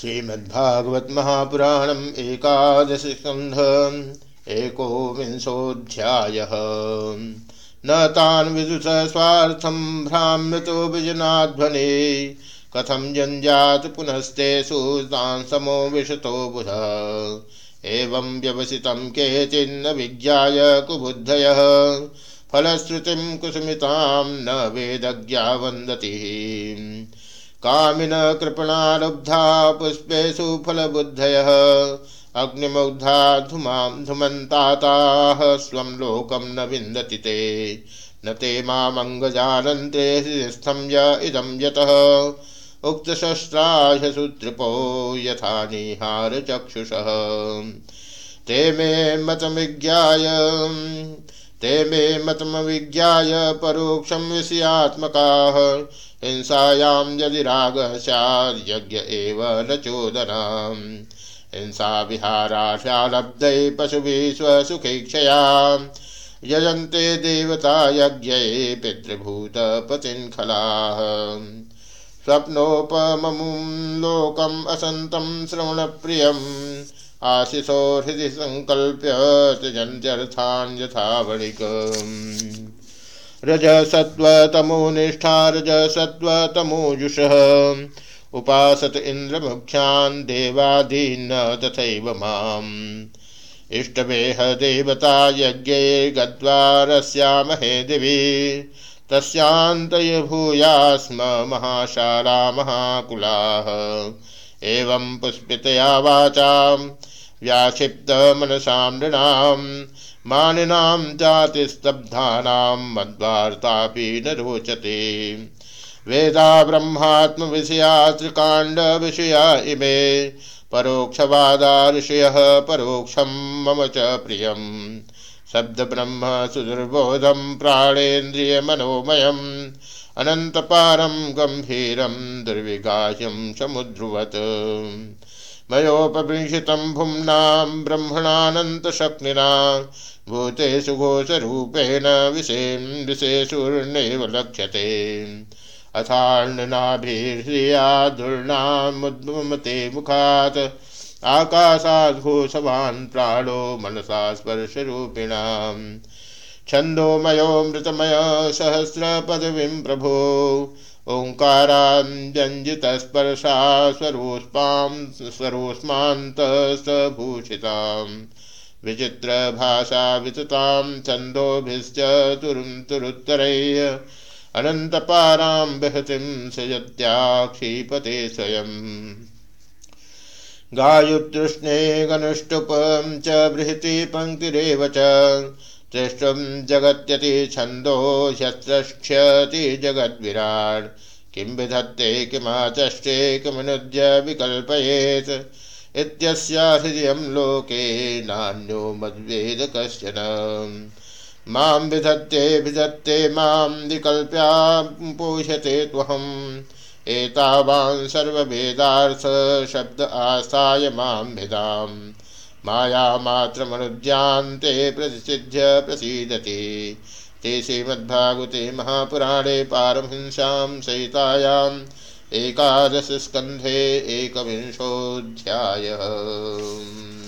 श्रीमद्भागवत महापुराणम एकादश स्कंध एको विंशोध्याय न तान विदुष स्वार्थम भ्राम्यतो विजनाध्वने कथम जंजात पुनस्तेषु तान् समो विशतो बुध। एवं व्यवसितं केचिन्न विज्ञाय कुबुद्धयः, फलश्रुतिं कुसुमितां न वेदज्ञा वन्दति। कामिन कृपणालुब्धा पुष्पेषु फलबुद्धयः। अग्निमुग्धा धुमां धुमन्ताताः स्वं लोकं न विन्दति ते। न ते मामङ्गजानन्ते हृदस्थं य इदं यतः। उक्तशस्त्राशसूत्रिपो यथा निहारचक्षुषः। ते मे मतमिज्ञाय। ते मे मतमविज्ञाय परोक्षं विषयात्मकाः हिंसायां यदि राग स्याद्यज्ञ एव न चोदनम्। हिंसा विहाराशालब्धै पशुभिः स्वसुखेक्षया यजन्ते देवता यज्ञे पितृभूतपतिन्खलाः लोकम् असन्तं श्रवणप्रियम्। आशिषो हृदि सङ्कल्प्य त्यजन्त्यर्थान् यथा वणिकम् रज सत्वतमो निष्ठा रज सत्वतमोजुष उपासत इंद्रमुख्यान् देवादीन्न तथैव माम्। इष्टवेह देवता यज्ञे गत्वा रस्यामहे दिवि। तस्यान्तय भूया स्म महाशाला महाकुलाः। एवं पुष्पितया वाचां व्याक्षिप्तमनसां नृणाम् मानिनां जातिस्तब्धानां मद्वार्तापि न रोचते वेदा ब्रह्मात्मविषया त्रिकाण्डविषया इमे परोक्षवादा ऋषयः परोक्षं मम च प्रियम्। शब्दब्रह्म सुदुर्बोधं प्राणेन्द्रियमनोमयम् अनन्तपारं गम्भीरं दुर्विगाह्यं समुद्रुवत्। मयोपविंशितं भुम्नां ब्रह्मणानन्तशक्निना भूतेषु घोषरूपेण विषें विशेषुर्नैव लक्ष्यते। अथार्णनाभिर्ह्रिया दुर्णामुद्मते मुखात् आकाशाद्घोषवान् प्राणो मनसा स्पर्शरूपिणाम्। छन्दोमयोऽमृतमय सहस्रपदवीं प्रभो। ओङ्काराञ्जञ्जितस्पर्शा स्वरोष्पां स्वरोष्मान्तसभूषिताम् विचित्रभाषा विततां छन्दोभिश्च तुरुं अनन्तपारां बृहतिं सयत्याक्षीपते स्वयम्। गायुतृष्णे गनुष्टुपं च बृहति पङ्क्तिरेव च त्रिष्टुं जगत्यति छन्दो ह्यस्रक्ष्यति जगद्विराट्। किं विधत्ते, किमाचष्टे किमनुद्य विकल्पयेत्। इत्यस्या हृदयं लोके नान्यो मद्वेद कश्चन माँ विधत्ते विधत्ते माँ विकल्प्या पोषते त्वहम्। एतावान् सर्ववेदार्थ शब्द आस्थाय माँ विदाम्। मायामात्रमनुज्ञान्ते प्रतिसिध्य प्रसीदति। ते श्रीमद्भागवते महापुराणे पारमहिंसां सहितायाम् एकादशस्कन्धे एकविंशोऽध्यायः।